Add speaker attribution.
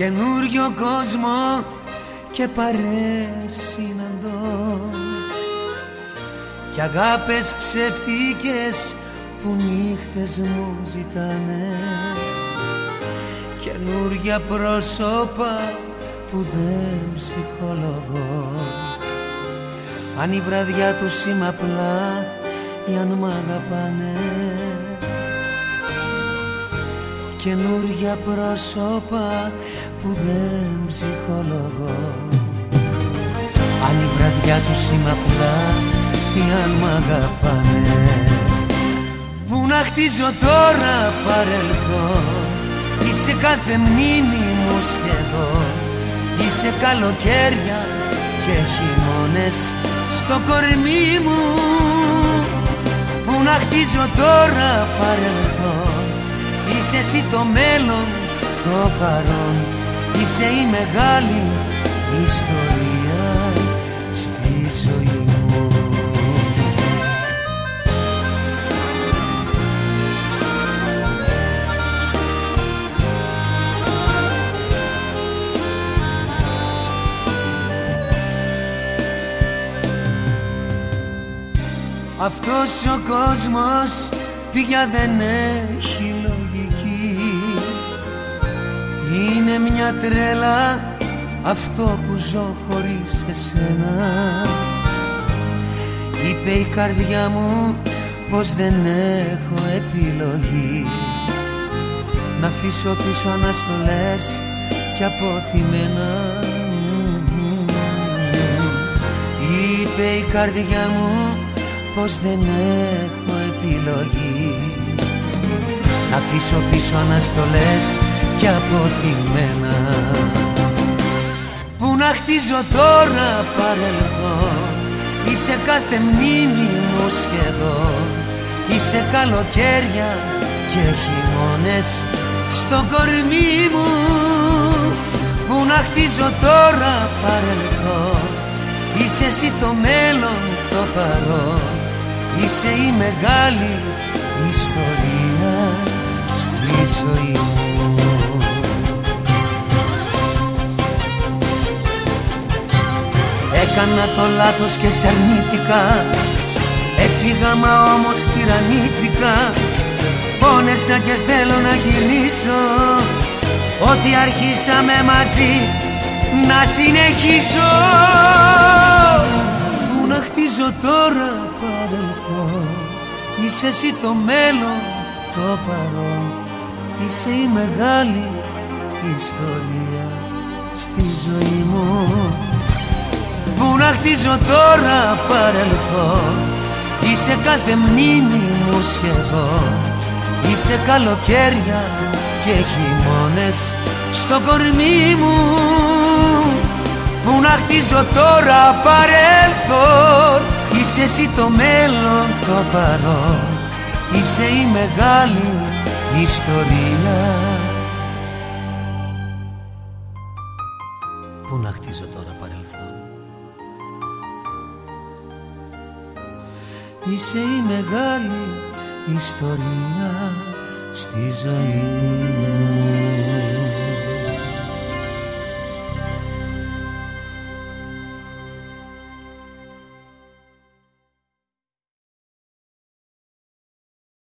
Speaker 1: Καινούριο κόσμο και παρέες συναντώ Κι αγάπες ψευτικές που νύχτες μου ζητάνε. Καινούρια πρόσωπα που δεν ψυχολογώ. Αν η βραδιά τους είμαι απλά ή αν μ' αγαπάνε Καινούρια πρόσωπα που δεν ψυχολογώ. Αν η βραδιά τους είμαι απλά ή αν μ' αγαπάνε. Πού να χτίζω τώρα παρελθόν Είσαι κάθε μνήμη μου σχεδόν. Είσαι καλοκαίρια και χειμώνες στο κορμί μου. Πού να χτίζω τώρα παρελθόν Είσαι εσύ το μέλλον, το παρόν. Είσαι η μεγάλη ιστορία στη ζωή μου. Αυτός ο κόσμος πια δεν έχει μια τρέλα αυτό που ζω χωρίς εσένα. Είπε η καρδιά μου πως δεν έχω επιλογή. Να αφήσω πίσω αναστολές και αποθυμένα. Είπε η καρδιά μου πως δεν έχω επιλογή. Να αφήσω πίσω αναστολές και αποθυμένα. Πού να χτίζω τώρα παρελθόν. Είσαι κάθε μνήμη μου σχεδόν. Είσαι καλοκαίρια και χειμώνες στο κορμί μου. Πού να χτίζω τώρα παρελθόν. Είσαι εσύ το μέλλον το παρόν. Είσαι η μεγάλη ιστορία. στη ζωή μου. Έκανα το λάθος και σε αρνήθηκα Έφυγα μα όμως τυραννήθηκα. Πόνεσα και θέλω να γυρίσω. Ό,τι αρχίσαμε μαζί να συνεχίσω. Πού να χτίζω τώρα παρελθόν Είσαι εσύ το μέλλον, το παρόν Είσαι η μεγάλη ιστορία στη ζωή μου. Πού να χτίζω τώρα παρελθόν Είσαι κάθε μνήμη μου σχεδόν. Είσαι καλοκαίρια και χειμώνες στο κορμί μου. Πού να χτίζω τώρα παρελθόν Είσαι εσύ το μέλλον το παρόν. Είσαι η μεγάλη ιστορία. Πού να χτίζω τώρα παρελθόν; Είσαι η μεγάλη ιστορία στη ζωή μου